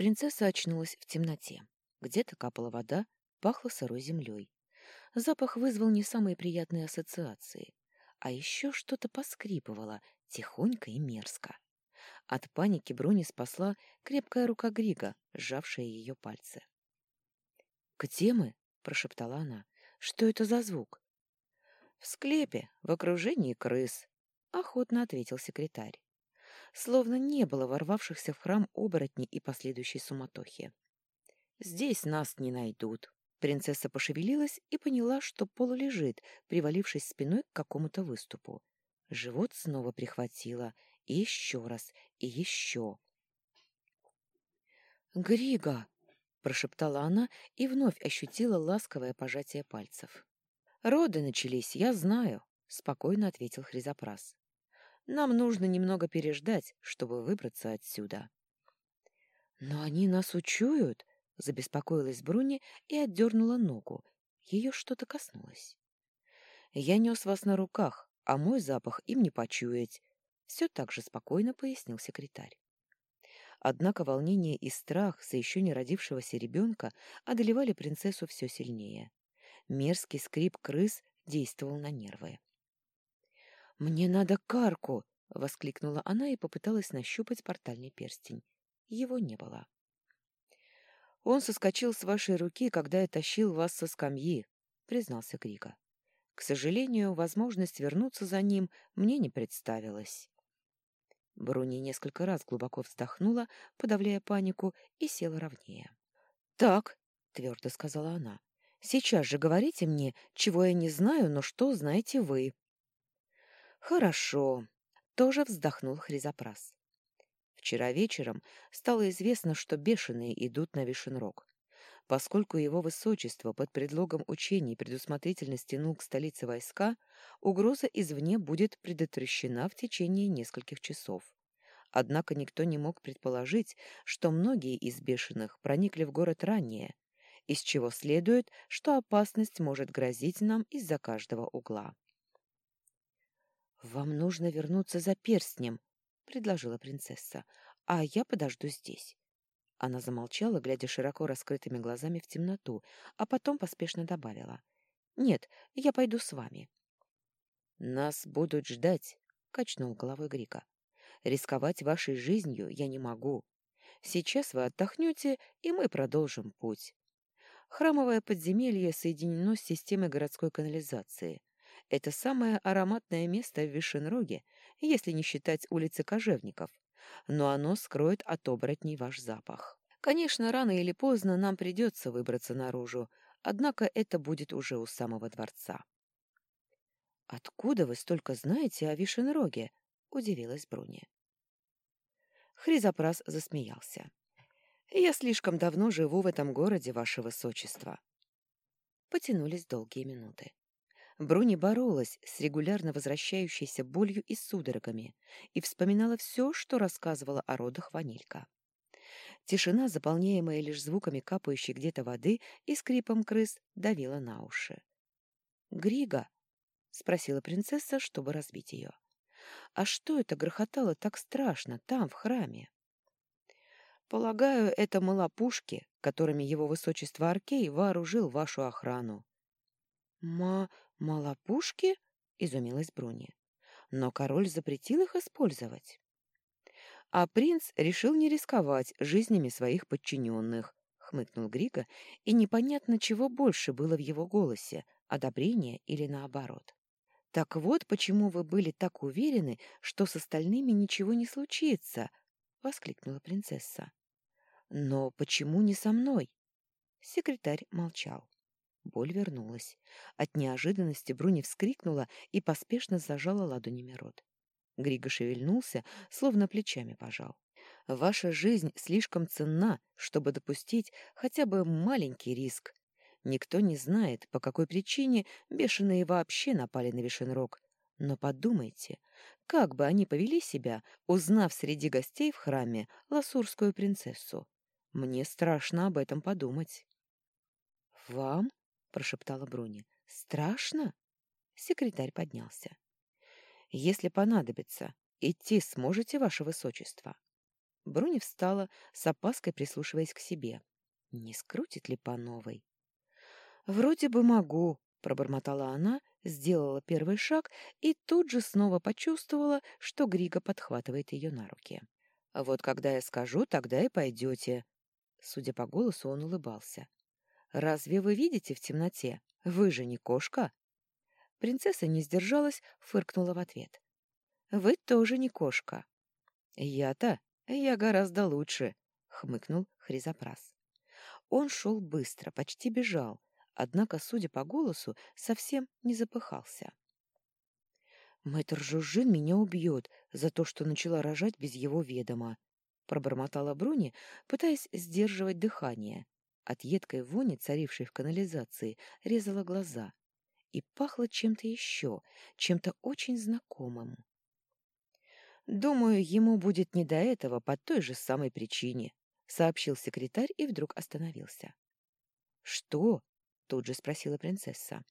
Принцесса очнулась в темноте. Где-то капала вода, пахло сырой землей. Запах вызвал не самые приятные ассоциации. А еще что-то поскрипывало, тихонько и мерзко. От паники Бруни спасла крепкая рука Грига, сжавшая ее пальцы. «Где мы?» — прошептала она. «Что это за звук?» «В склепе, в окружении крыс», — охотно ответил секретарь. Словно не было ворвавшихся в храм оборотней и последующей суматохи. «Здесь нас не найдут». Принцесса пошевелилась и поняла, что полулежит, привалившись спиной к какому-то выступу. Живот снова прихватило, и еще раз, и еще. «Грига!» — прошептала она и вновь ощутила ласковое пожатие пальцев. «Роды начались, я знаю», — спокойно ответил Хризопрас. «Нам нужно немного переждать, чтобы выбраться отсюда». «Но они нас учуют», — забеспокоилась Бруни и отдернула ногу. Ее что-то коснулось. «Я нес вас на руках, а мой запах им не почуять», — все так же спокойно пояснил секретарь. Однако волнение и страх за еще не родившегося ребенка одолевали принцессу все сильнее. Мерзкий скрип крыс действовал на нервы. «Мне надо карку!» — воскликнула она и попыталась нащупать портальный перстень. Его не было. «Он соскочил с вашей руки, когда я тащил вас со скамьи», — признался Грига. «К сожалению, возможность вернуться за ним мне не представилась». Бруни несколько раз глубоко вздохнула, подавляя панику, и села ровнее. «Так», — твердо сказала она, — «сейчас же говорите мне, чего я не знаю, но что знаете вы». «Хорошо», — тоже вздохнул Хризопрас. Вчера вечером стало известно, что бешеные идут на Вишенрог. Поскольку его высочество под предлогом учений предусмотрительно стянул к столице войска, угроза извне будет предотвращена в течение нескольких часов. Однако никто не мог предположить, что многие из бешеных проникли в город ранее, из чего следует, что опасность может грозить нам из-за каждого угла. «Вам нужно вернуться за перстнем», — предложила принцесса, — «а я подожду здесь». Она замолчала, глядя широко раскрытыми глазами в темноту, а потом поспешно добавила. «Нет, я пойду с вами». «Нас будут ждать», — качнул головой Грика. «Рисковать вашей жизнью я не могу. Сейчас вы отдохнете, и мы продолжим путь». Храмовое подземелье соединено с системой городской канализации. Это самое ароматное место в Вишенроге, если не считать улицы Кожевников но оно скроет от оборотней ваш запах. Конечно, рано или поздно нам придется выбраться наружу, однако это будет уже у самого дворца. «Откуда вы столько знаете о Вишенроге?» — удивилась Бруни. Хризопрас засмеялся. «Я слишком давно живу в этом городе, ваше высочество». Потянулись долгие минуты. Бруни боролась с регулярно возвращающейся болью и судорогами и вспоминала все, что рассказывала о родах Ванилька. Тишина, заполняемая лишь звуками капающей где-то воды и скрипом крыс, давила на уши. «Грига?» — спросила принцесса, чтобы разбить ее. «А что это грохотало так страшно там, в храме?» «Полагаю, это малопушки, которыми его высочество Аркей вооружил вашу охрану». «Ма... «Малопушки?» — изумилась Бруни. «Но король запретил их использовать». «А принц решил не рисковать жизнями своих подчиненных», — хмыкнул Григо, и непонятно, чего больше было в его голосе — одобрение или наоборот. «Так вот, почему вы были так уверены, что с остальными ничего не случится?» — воскликнула принцесса. «Но почему не со мной?» Секретарь молчал. Боль вернулась. От неожиданности Бруни вскрикнула и поспешно зажала ладонями рот. Григо шевельнулся, словно плечами пожал. «Ваша жизнь слишком ценна, чтобы допустить хотя бы маленький риск. Никто не знает, по какой причине бешеные вообще напали на Вишенрог. Но подумайте, как бы они повели себя, узнав среди гостей в храме ласурскую принцессу? Мне страшно об этом подумать». «Вам?» — прошептала Бруни. «Страшно?» Секретарь поднялся. «Если понадобится, идти сможете, ваше высочество?» Бруни встала, с опаской прислушиваясь к себе. Не скрутит ли по новой? «Вроде бы могу», — пробормотала она, сделала первый шаг и тут же снова почувствовала, что Грига подхватывает ее на руки. «Вот когда я скажу, тогда и пойдете». Судя по голосу, он улыбался. «Разве вы видите в темноте? Вы же не кошка?» Принцесса не сдержалась, фыркнула в ответ. «Вы тоже не кошка». «Я-то? Я гораздо лучше», — хмыкнул Хризопрас. Он шел быстро, почти бежал, однако, судя по голосу, совсем не запыхался. «Мэтр Жужжин меня убьет за то, что начала рожать без его ведома», — пробормотала Бруни, пытаясь сдерживать дыхание. От едкой вони, царившей в канализации, резала глаза. И пахло чем-то еще, чем-то очень знакомым. «Думаю, ему будет не до этого по той же самой причине», — сообщил секретарь и вдруг остановился. «Что?» тут же спросила принцесса.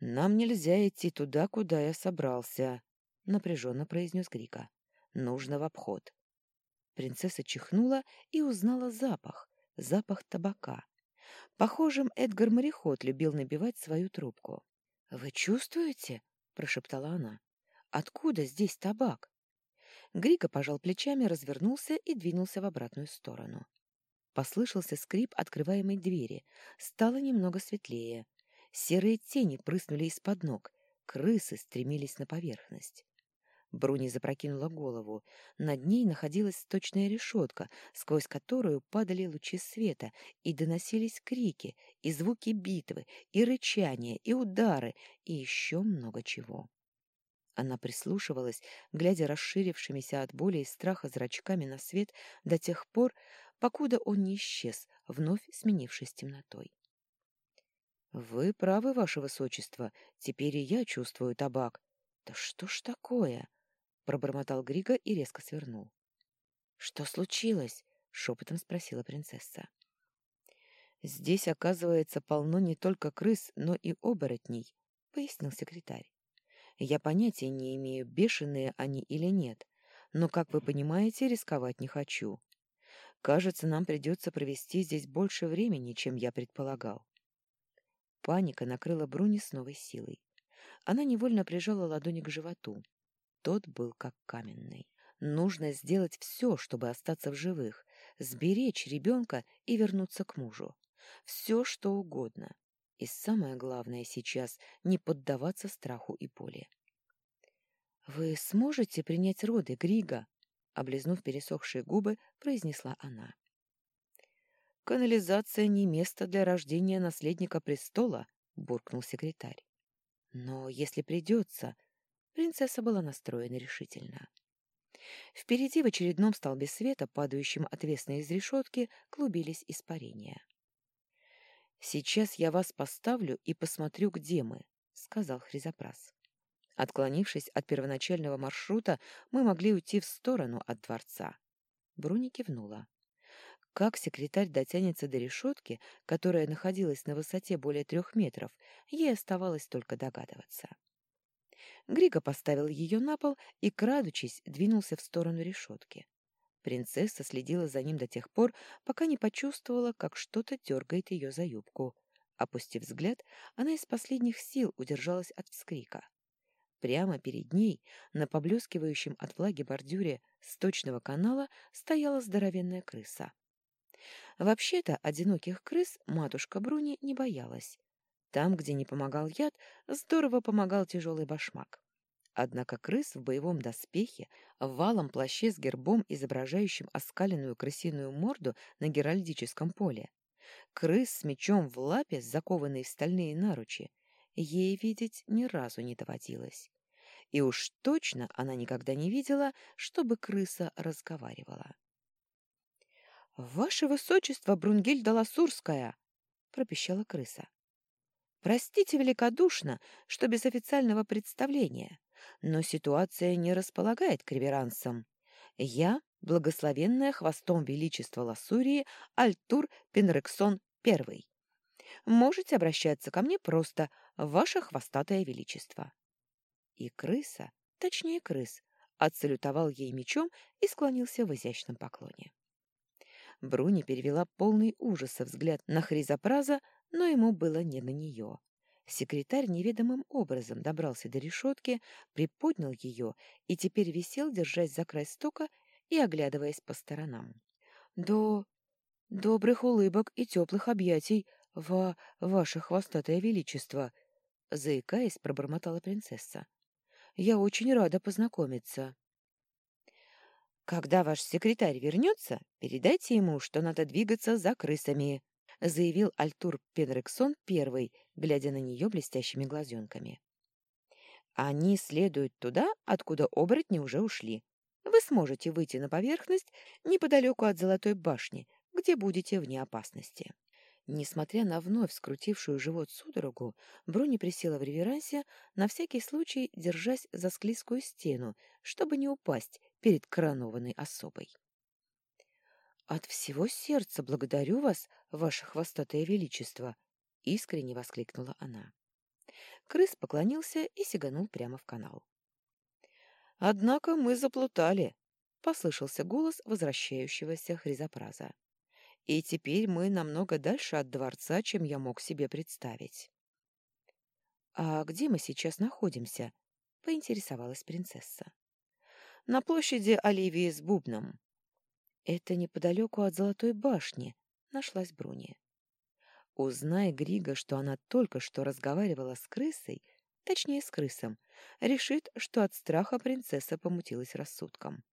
«Нам нельзя идти туда, куда я собрался», — напряженно произнес Грика. «Нужно в обход». Принцесса чихнула и узнала запах, запах табака. Похожим Эдгар Мореход любил набивать свою трубку. «Вы чувствуете?» — прошептала она. «Откуда здесь табак?» Грика пожал плечами, развернулся и двинулся в обратную сторону. Послышался скрип открываемой двери. Стало немного светлее. Серые тени прыснули из-под ног. Крысы стремились на поверхность. Бруни запрокинула голову. Над ней находилась сточная решетка, сквозь которую падали лучи света, и доносились крики, и звуки битвы, и рычания, и удары, и еще много чего. Она прислушивалась, глядя расширившимися от боли и страха зрачками на свет до тех пор, покуда он не исчез, вновь сменившись темнотой. «Вы правы, ваше высочество, теперь и я чувствую табак. Да что ж такое?» — пробормотал Григо и резко свернул. «Что случилось?» — шепотом спросила принцесса. «Здесь, оказывается, полно не только крыс, но и оборотней», — пояснил секретарь. «Я понятия не имею, бешеные они или нет, но, как вы понимаете, рисковать не хочу. Кажется, нам придется провести здесь больше времени, чем я предполагал. Паника накрыла Бруни с новой силой. Она невольно прижала ладони к животу. Тот был как каменный. Нужно сделать все, чтобы остаться в живых, сберечь ребенка и вернуться к мужу. Все, что угодно. И самое главное сейчас — не поддаваться страху и боли. «Вы сможете принять роды, Грига?» облизнув пересохшие губы, произнесла она. «Канализация не место для рождения наследника престола», — буркнул секретарь. «Но если придется...» Принцесса была настроена решительно. Впереди в очередном столбе света, падающем отвесно из решетки, клубились испарения. «Сейчас я вас поставлю и посмотрю, где мы», — сказал Хризопрас. Отклонившись от первоначального маршрута, мы могли уйти в сторону от дворца. Бруни кивнула. Как секретарь дотянется до решетки, которая находилась на высоте более трех метров, ей оставалось только догадываться. Григо поставил ее на пол и, крадучись, двинулся в сторону решетки. Принцесса следила за ним до тех пор, пока не почувствовала, как что-то дергает ее за юбку. Опустив взгляд, она из последних сил удержалась от вскрика. Прямо перед ней, на поблескивающем от влаги бордюре сточного канала, стояла здоровенная крыса. Вообще-то одиноких крыс матушка Бруни не боялась. Там, где не помогал яд, здорово помогал тяжелый башмак. Однако крыс в боевом доспехе, в валом плаще с гербом, изображающим оскаленную крысиную морду на геральдическом поле, крыс с мечом в лапе, закованный в стальные наручи, ей видеть ни разу не доводилось. И уж точно она никогда не видела, чтобы крыса разговаривала. «Ваше высочество, Брунгильда Ласурская!» — пропищала крыса. «Простите великодушно, что без официального представления, но ситуация не располагает к реверансам. Я — благословенная хвостом величества Ласурии Альтур Пенрексон I. Можете обращаться ко мне просто, ваше хвостатое величество. И крыса, точнее крыс, отсалютовал ей мечом и склонился в изящном поклоне. Бруни перевела полный ужаса взгляд на Хризопраза, но ему было не на нее. Секретарь неведомым образом добрался до решетки, приподнял ее и теперь висел, держась за край стока и оглядываясь по сторонам. «До добрых улыбок и теплых объятий, во ваше хвостатое величество!» Заикаясь, пробормотала принцесса. «Я очень рада познакомиться». «Когда ваш секретарь вернется, передайте ему, что надо двигаться за крысами», заявил Альтур Пенрексон первый, глядя на нее блестящими глазенками. «Они следуют туда, откуда оборотни уже ушли. Вы сможете выйти на поверхность неподалеку от Золотой башни, где будете вне опасности». Несмотря на вновь скрутившую живот судорогу, Бруни присела в реверансе, на всякий случай держась за склизкую стену, чтобы не упасть перед коронованной особой. «От всего сердца благодарю вас, ваше хвостатое величество!» — искренне воскликнула она. Крыс поклонился и сиганул прямо в канал. «Однако мы заплутали», — послышался голос возвращающегося хризопраза. И теперь мы намного дальше от дворца, чем я мог себе представить. «А где мы сейчас находимся?» — поинтересовалась принцесса. «На площади Оливии с бубном». «Это неподалеку от Золотой башни», — нашлась Бруни. Узнай, Грига, что она только что разговаривала с крысой, точнее, с крысом, решит, что от страха принцесса помутилась рассудком.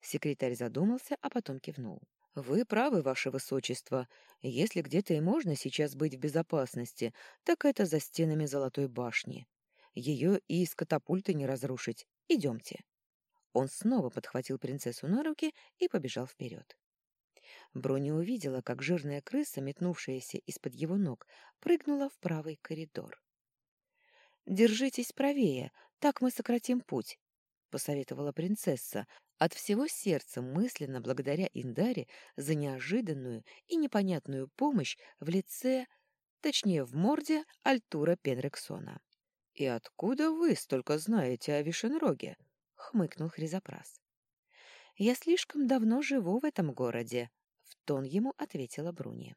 Секретарь задумался, а потом кивнул. «Вы правы, ваше высочество. Если где-то и можно сейчас быть в безопасности, так это за стенами Золотой башни. Ее и из катапульты не разрушить. Идемте». Он снова подхватил принцессу на руки и побежал вперед. Броня увидела, как жирная крыса, метнувшаяся из-под его ног, прыгнула в правый коридор. «Держитесь правее, так мы сократим путь», — посоветовала принцесса, от всего сердца мысленно благодаря Индаре за неожиданную и непонятную помощь в лице, точнее в морде Альтура Пенрексона. «И откуда вы столько знаете о Вишенроге?» — хмыкнул Хризопрас. «Я слишком давно живу в этом городе», — в тон ему ответила Бруни.